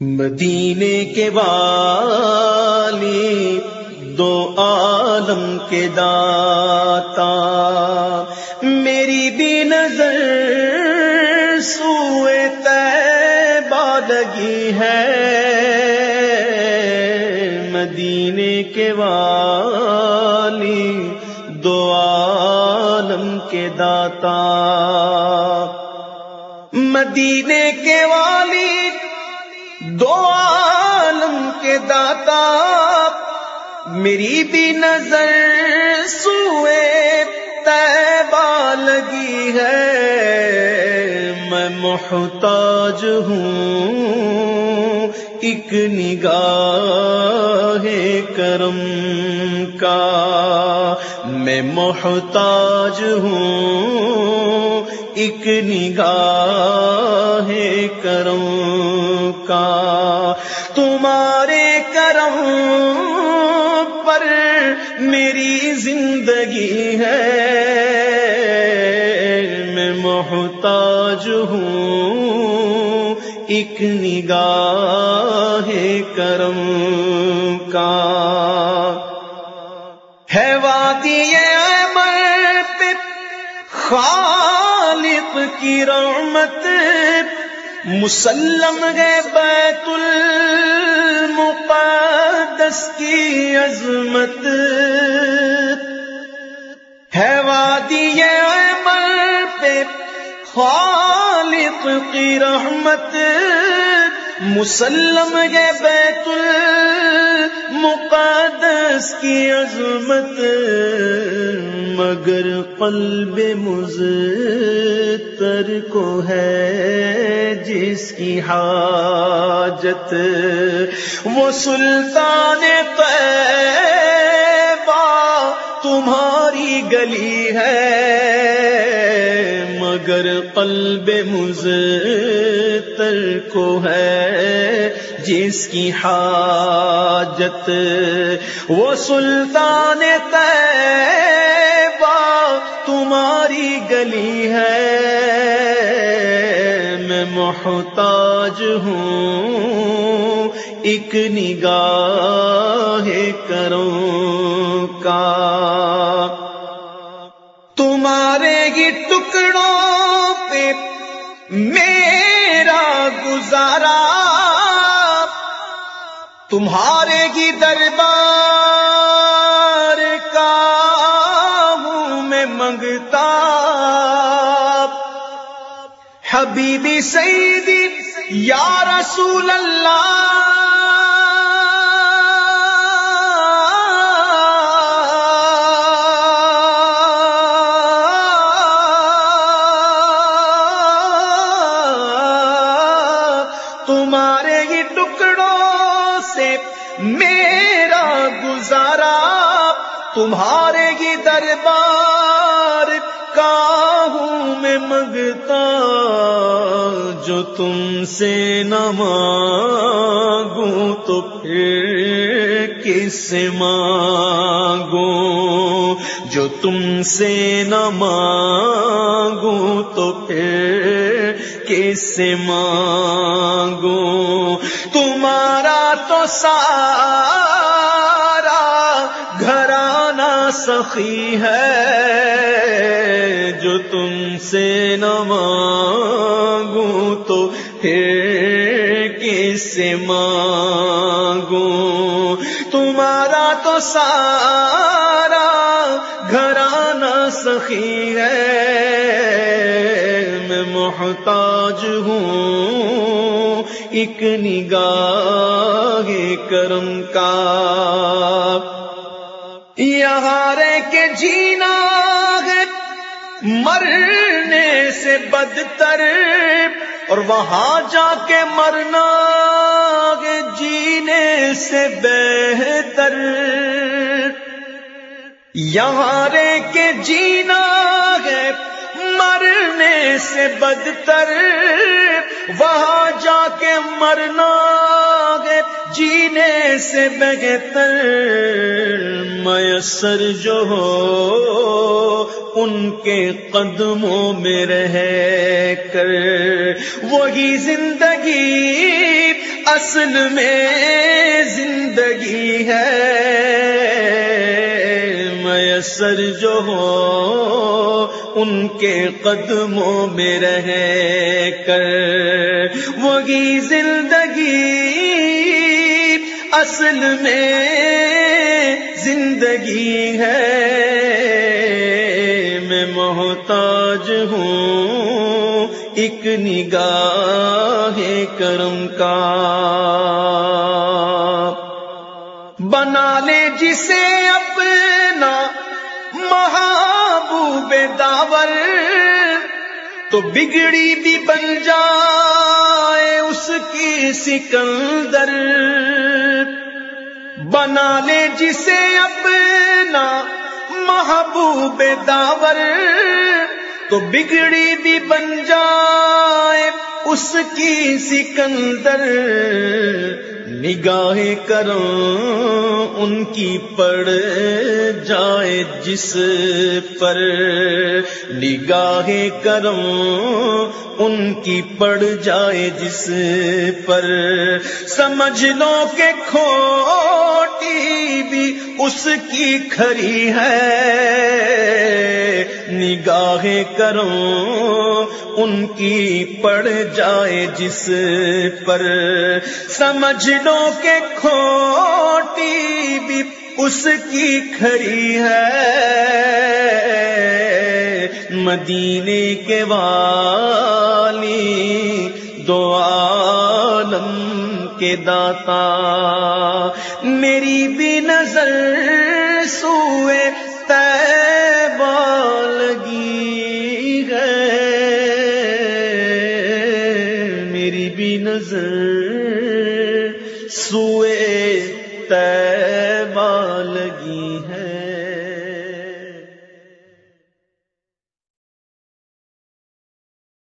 مدینے کے والی دو عالم کے داتا میری بھی نظر سوئے لگی ہے مدینے کے والی دو عالم کے داتا مدینے کے والی دو عالم کے داتا، میری بھی نظر سوئے تیبا لگی ہے۔ میں محتاج ہوں ایک نگاہ کرم کا۔ میں محتاج ہوں ایک نگاہ کرم کا تمہارے کرم پر میری زندگی ہے۔ میں محتاج ہوں ایک نگاہ کرم کا۔ ہے وادی عمر پہ خالق کی رحمت مسلم ہے بیت المقدس کی عظمت۔ ہے وادی عمل پہ خالق کی رحمت۔ مسلم ہے بیت المقدس کی عظمت۔ مگر قلب مزتر کو ہے۔ جس کی حاجت، وہ سلطان طیبہ تمہاری گلی ہے، مگر قلب مزتر کو ہے جس کی حاجت۔ وہ سلطان طیبہ تمہاری گلی ہے محتاج ہوں۔ ایک نگاہ کروں کا۔ تمہارے ہی ٹکڑوں پہ میرا گزارا۔ تمہارے ہی دربار حبیبی سیدی یا رسول اللہ۔ تمہارے ہی ٹکڑوں سے میرا گزارا تمہارے ہی دربار میں منگتا جو تم سے نہ مانگوں تو پھر کس سے مانگوں؟ جو تم سے نہ مانگوں تو پھر کس سے مانگوں؟ تمہارا تو سارا گھرانا سخی ہے جو تم سے نہ مانگوں تو پھر کس سے مانگوں؟ تمہارا تو سارا گھرانا سخی ہے، میں محتاج ہوں ایک نگاہ کرم کا۔ یہاں رہ کے جینا مرنے سے بدتر اور وہاں جا کے مرنا جینے سے بہتر۔ یہاں رہ کے جینا ہے مرنے سے بدتر۔ وہاں جا کے مرنا جینے سے بہتر میسر جو ہو، ان کے قدموں میں رہ کر۔ وہی زندگی اصل میں زندگی ہے۔ میسر جو ہو، ان کے قدموں میں رہ کر۔ وہی زندگی اصل میں زندگی ہے۔ میں محتاج ہوں ایک نگاہ کرم کا۔ بنا لے جسے اپنا محبوب داور، تو بگڑی بھی بن جائے اس کی سکندر۔ بنا لے جسے اپنا محبوب داور۔ تو بگڑی بھی بن جائے اس کی سکندر۔ نگاہ کروں ان کی پڑ جائے جس پر۔ نگاہ کروں ان کی پڑ جائے جس پر۔ سمجھ لو کہ کھوٹی بھی اس کی کھری ہے۔ نگاہ کروں، ان کی پڑ جائے جس پر۔ سمجھ لو کہ کھوٹی بھی اس کی کھری ہے۔ مدینے کے والی دو عالم کے داتا میری بھی نظر سوئے لگی ہے۔ میری بھی نظر سوئے لگی گی